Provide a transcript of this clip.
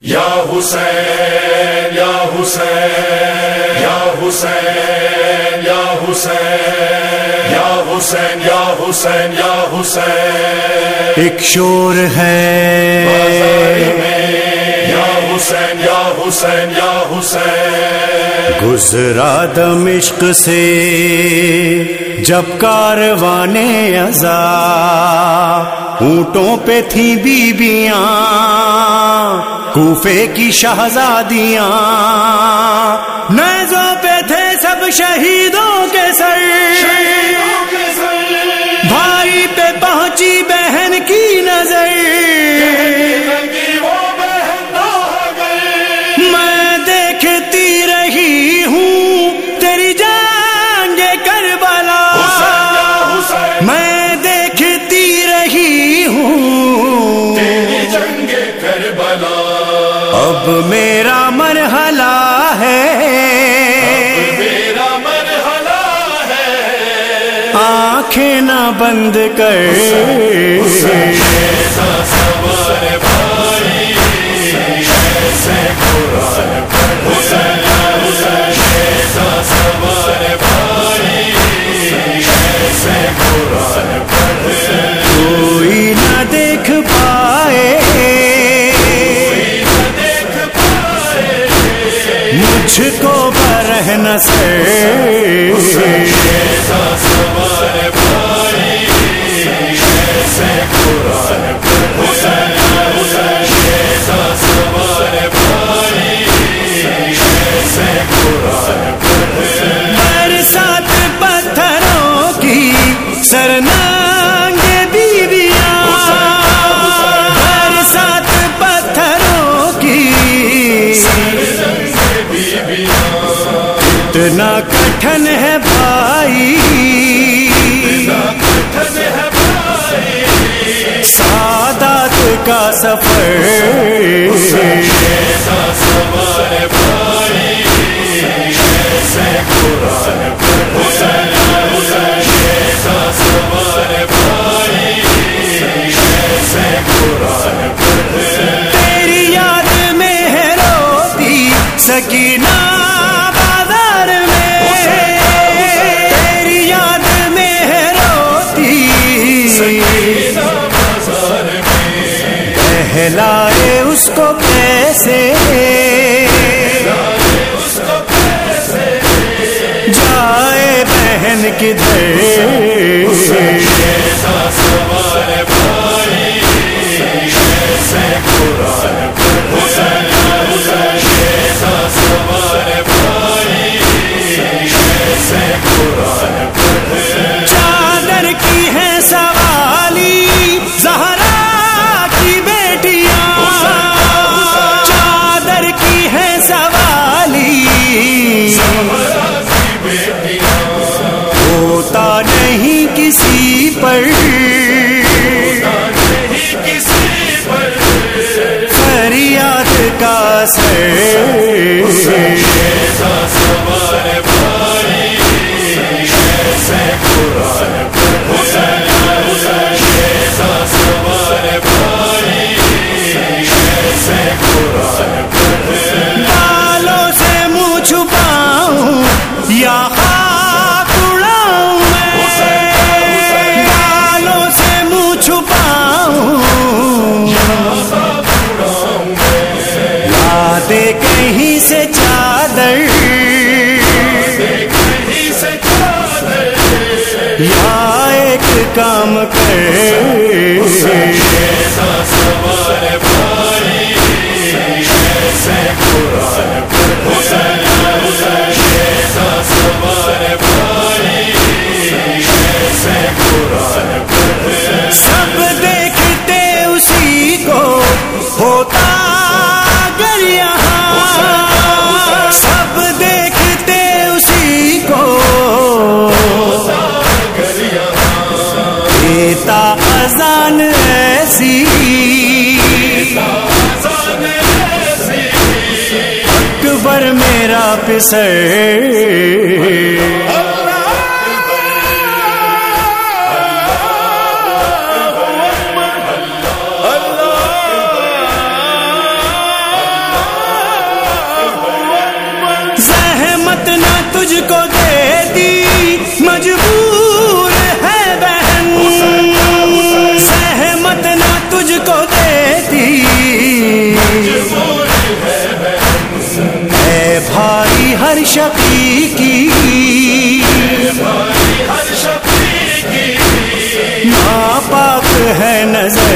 یا حسین یا حسین یا حسین یا حسین یا حسین یا حسین یا حسین۔ ایک شور ہے۔ یا حسین یا حسین یا حسین۔ گزرا دمشق سے۔ جب کاروان ازا اونٹوں پہ تھی بیبیاں، کوفے کی شہزادیاں، نیزوں پہ تھے سب شہید اب میرا مرحلہ ہے۔ میرا مرحلہ ہے آنکھیں نہ بند کر۔ برہ سے۔ اتنا کٹھن ہے بھائی سادات کا سفر لائے اس کو پیسے جائے بہن کدھر ہوتا نہیں کسی پر۔ فریاد کا سر۔ یا ایک کام کر سب دیکھتے اسی کو ہوتا دیتا اذان ایسی۔ اکبر میرا پسر۔ تجھ کو دے۔ ہے نظر